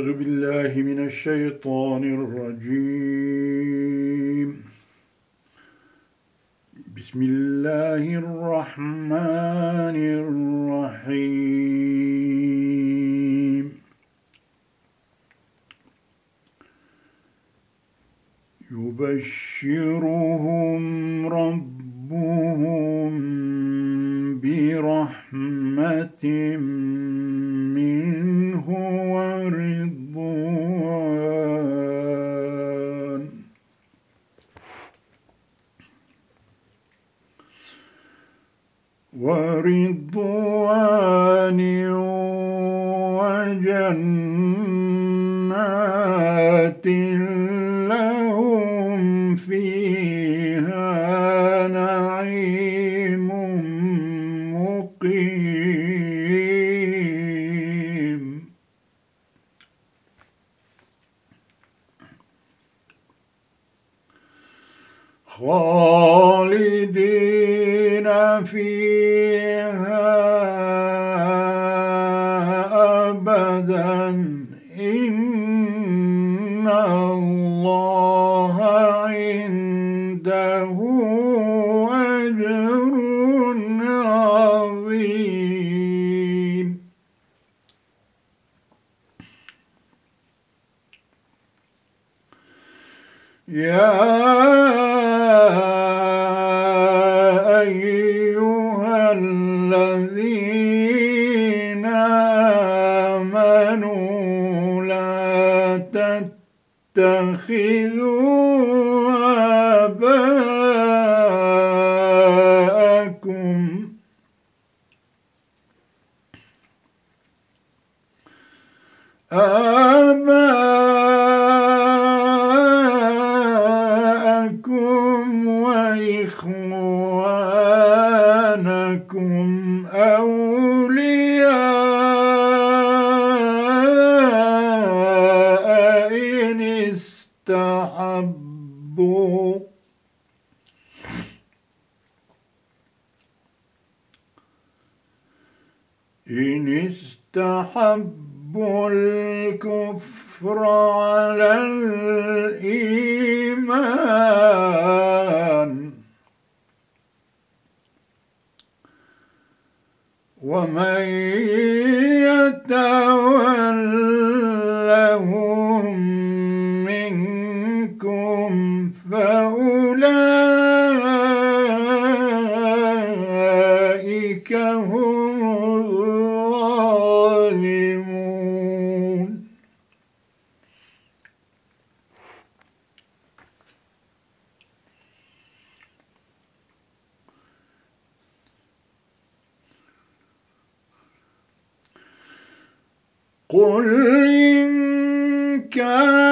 أعوذ بالله من الشيطان الرجيم. بسم الله الرحمن الرحيم. يبشرهم ربهم برحمة منه ورضوان ورضوان وجنات لهم فيها نعيم مقيم. خالدين فيها إن استحبوا الكفر على الإيمان ومن يتولهم قل إن كان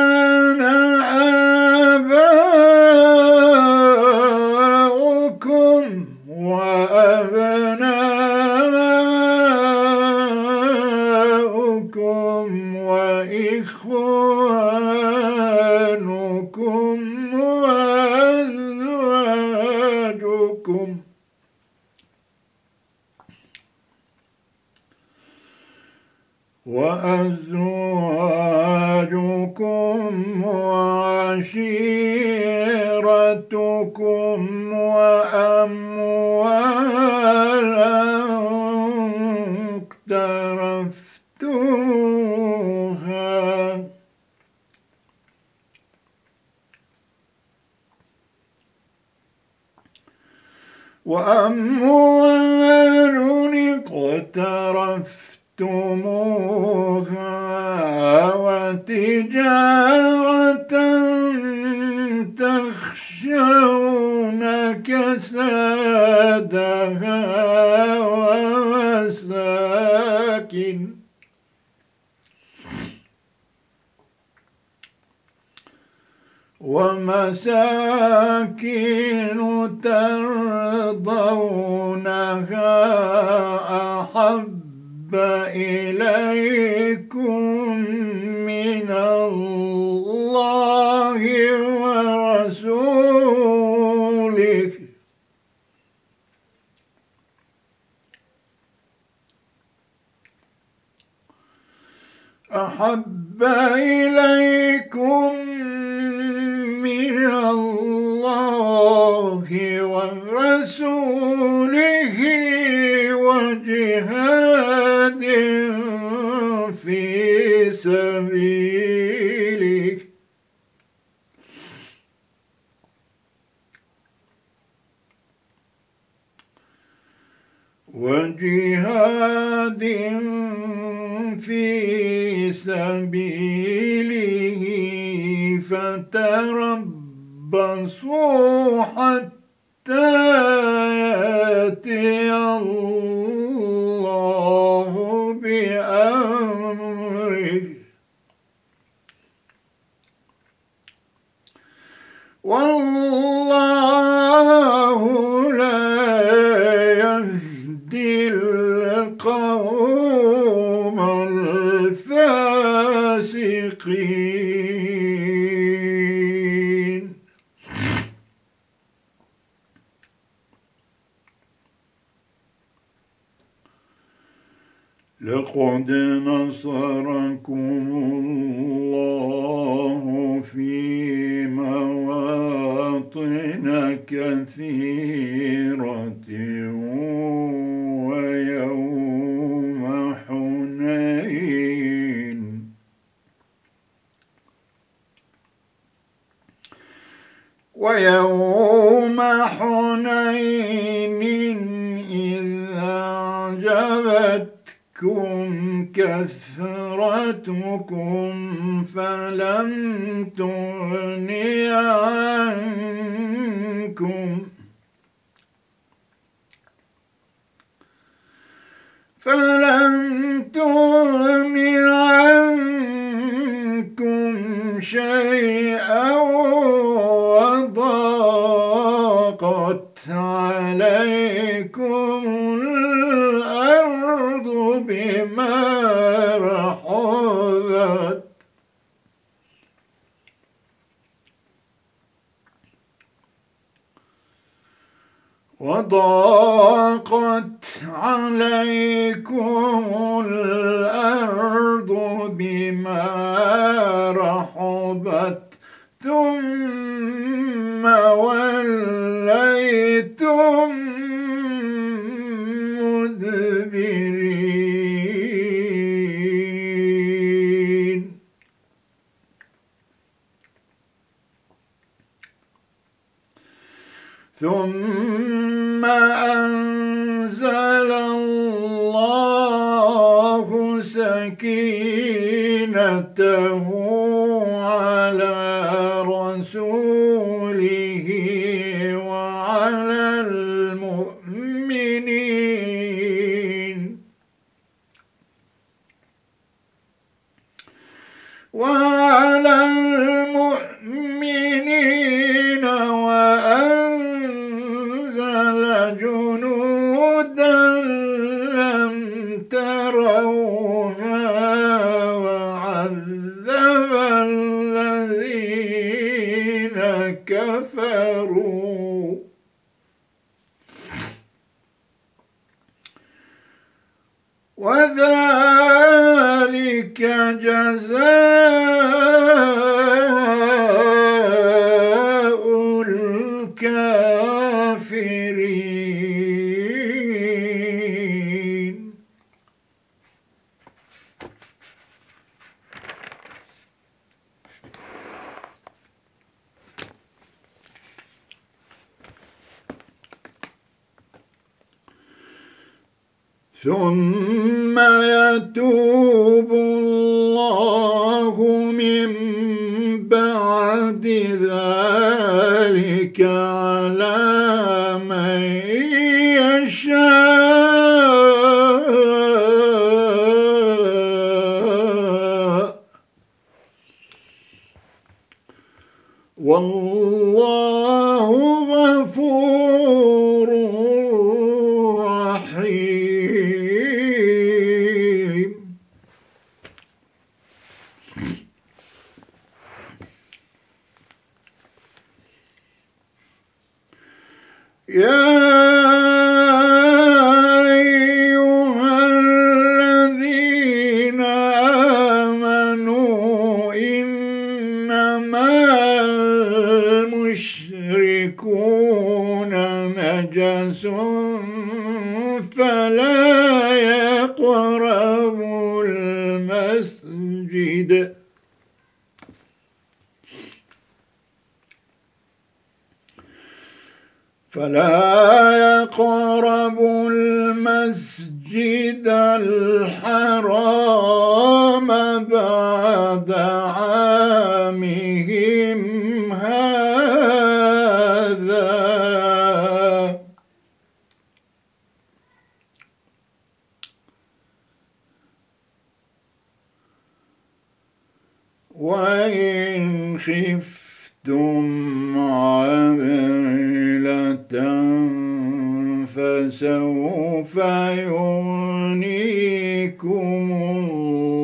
اقترفتموها وتجارة تخشون كسادها ومساكن ترضونها أحب إليكم من الله ورسوله. أحب إليكم من الله ورسوله وجهاد في سبيله وجهاد في سبيله فتربصوا حتى ياتي الله بأمره والله لا يهدي القوم الفاسقين لقد نصركم الله في مواطن كثيرة ويوم حنين. ويوم حنين إذ أعجبتكم كثرتكم فلم تغن عنكم. فلم تغن عنكم شيئا وضاقت عليكم الأرض بما رحبت وضاقت عليكم الأرض بما رحبت ثم وليتم مدبرين. ثم سكينته على رسوله والله فلا يقربوا المسجد الحرام بعد عامهم هذا. وإن خفتم فسوف يغنيكم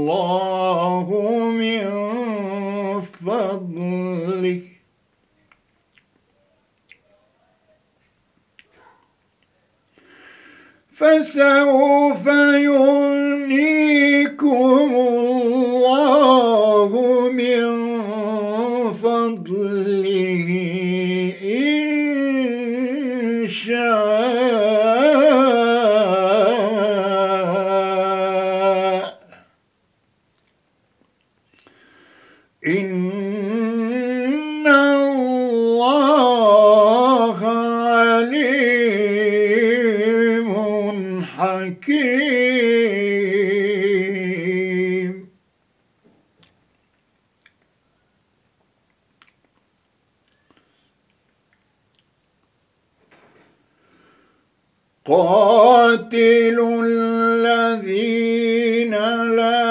الله من فضله. فسوف يغنيكم الله عليم حكيم. قاتلوا الذين لا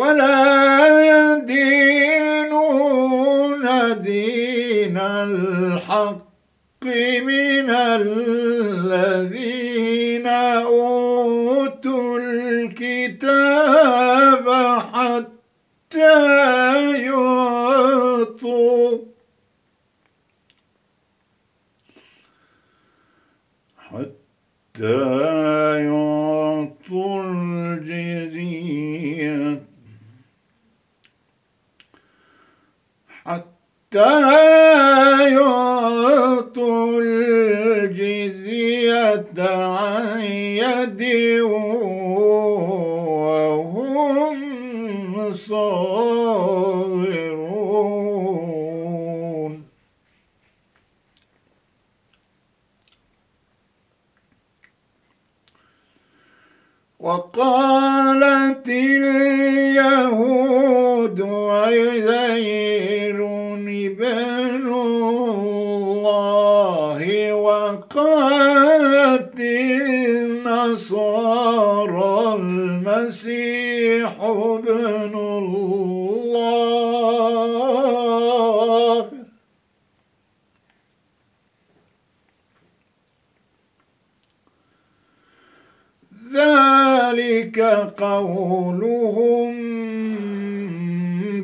ولا يدينون دين الحق من الذين أوتوا الكتاب حتى يعطوا. حتى يعطوا الجزية يعطوا الجزية عن يد وهم صاغرون. وقالت اليهود عزير النصارى المسيح ابن الله. ذلك قولهم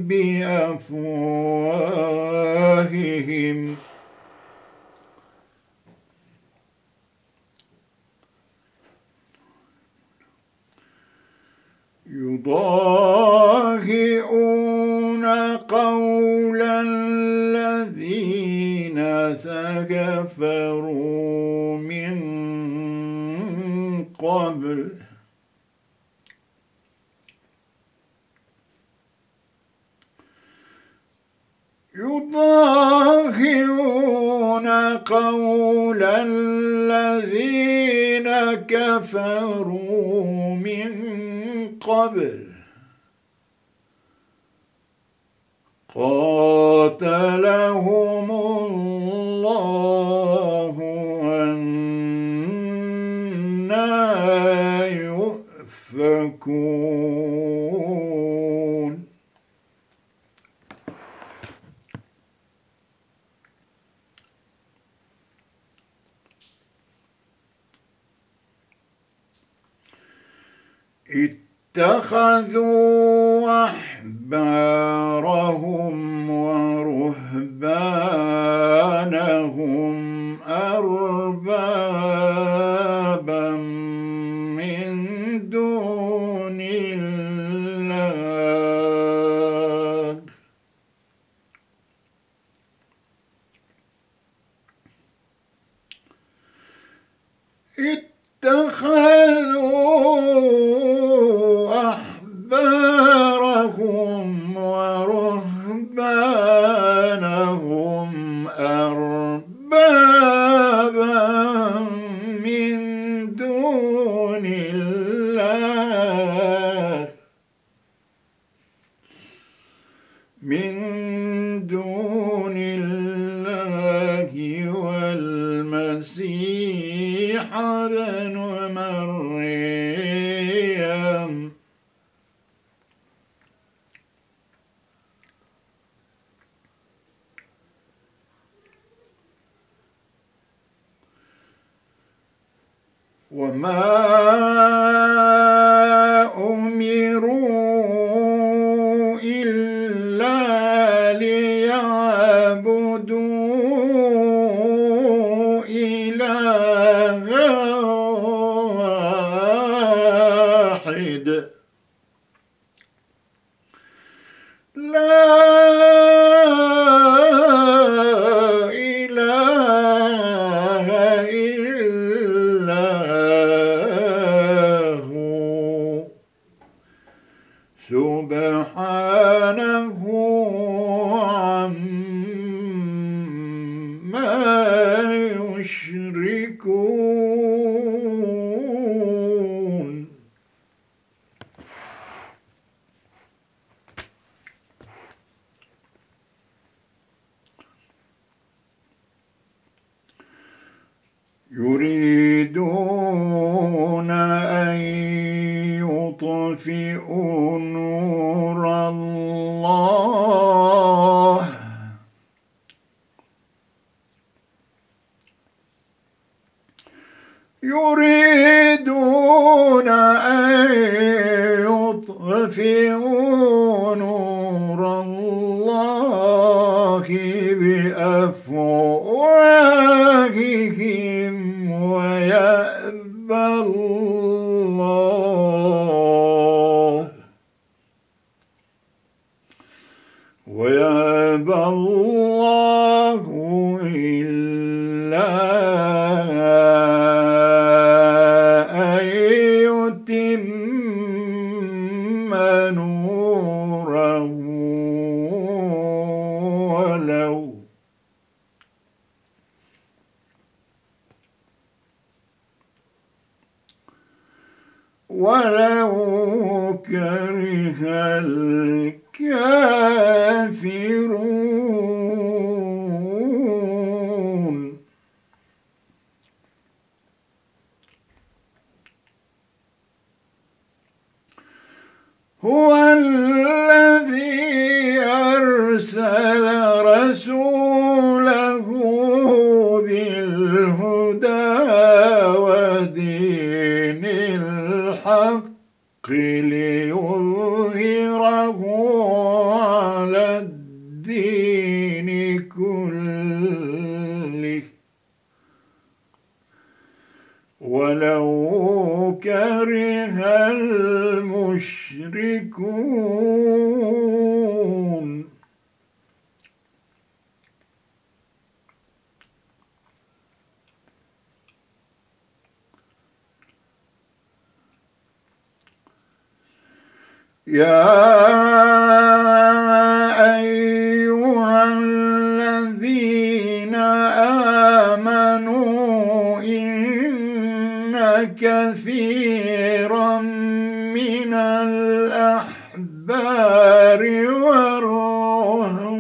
بأفواههم. يضاهئون قول الذين كفروا من قبل. قبل 行喝 Hallelujah. يا أيها الذين آمنوا إن كثيرا من الأحبار والرهبان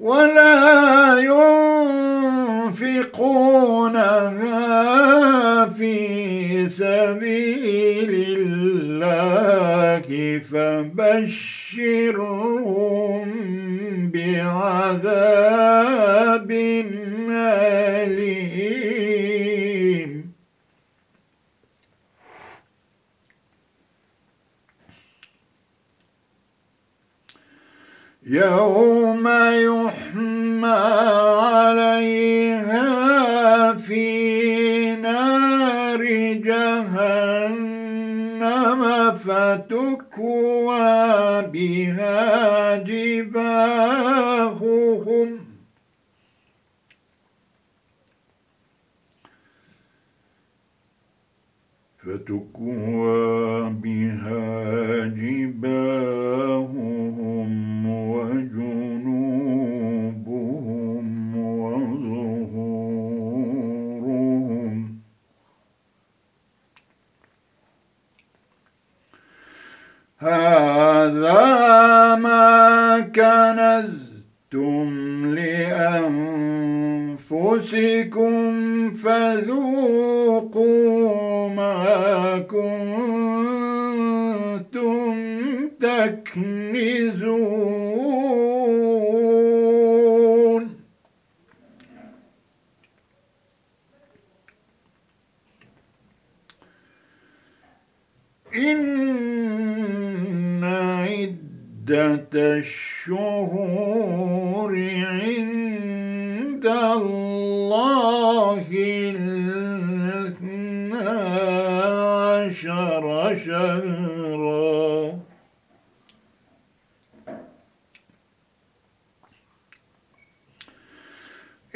ولا ينفقونها في سبيل الله فبشرهم بعذاب أليم. يوم فتكوى بها جباههم. فتكوى بها جباههم.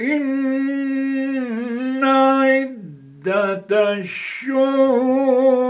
إن عدة الشهور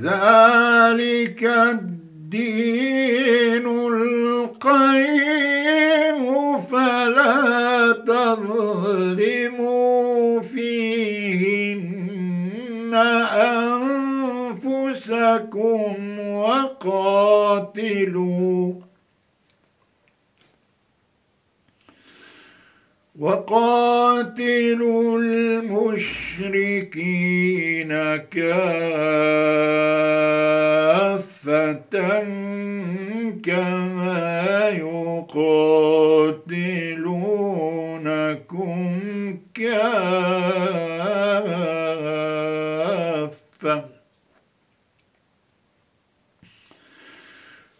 ذلك الدين القيم فلا تظلموا فيهن أنفسكم وقاتلوا وقاتلوا المشركين. كافة كما يقاتلونكم كافة.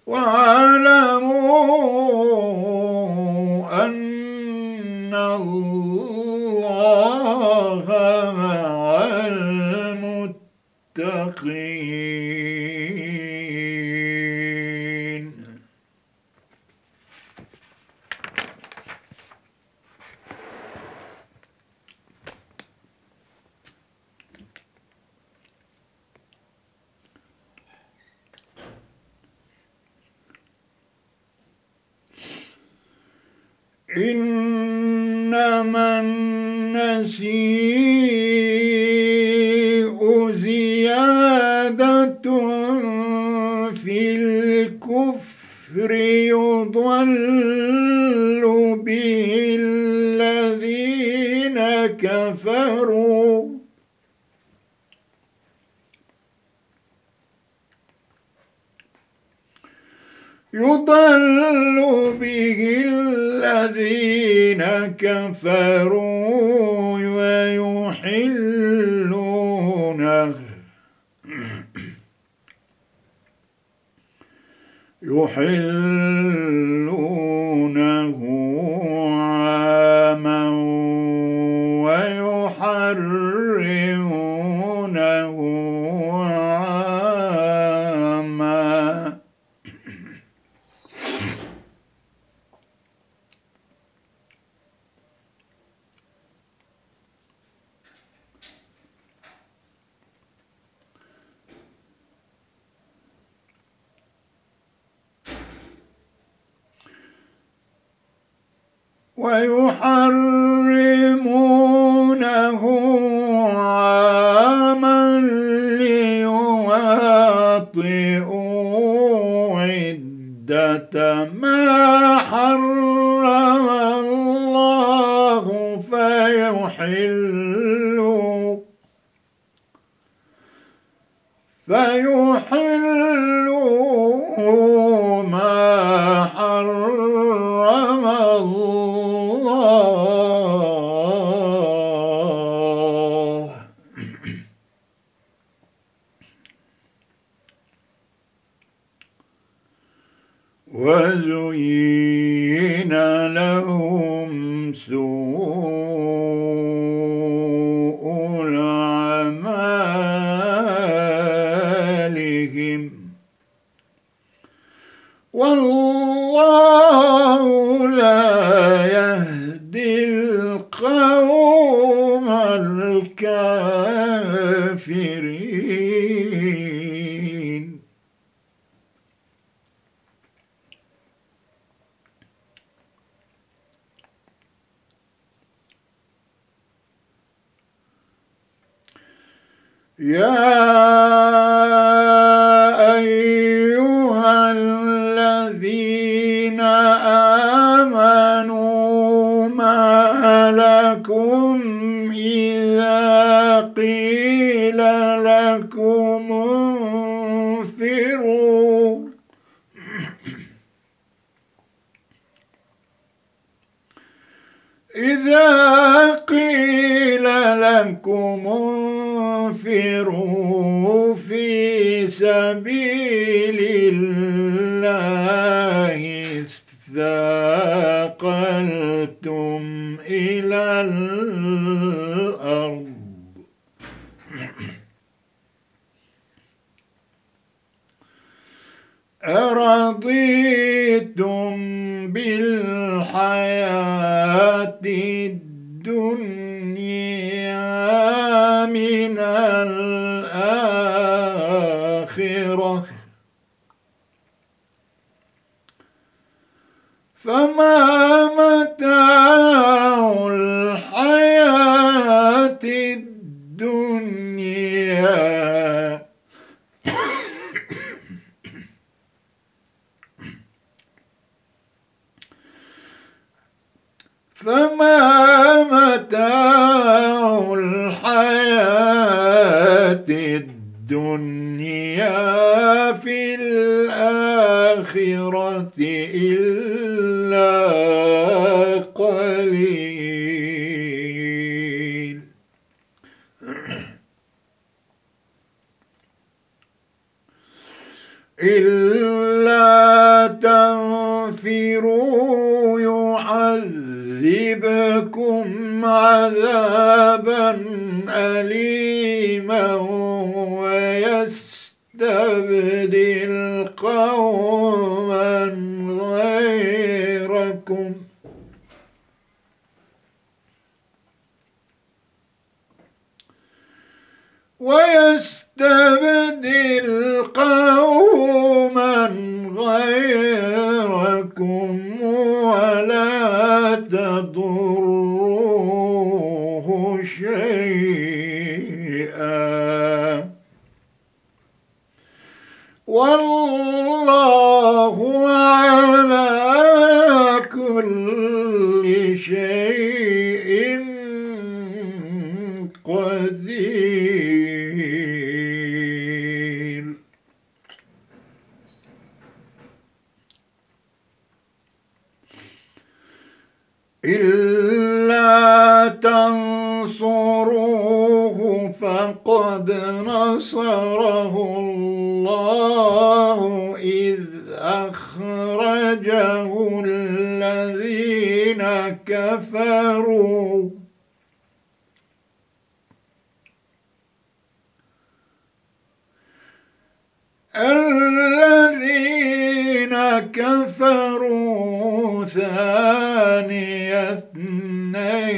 واعلموا إذا قيل لكم انفروا في سبيل الله إلى الأرض أرضيتم بالحياة الدنيا من الآخرة. فما متاع الآخرة فما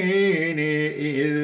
اثنين إذ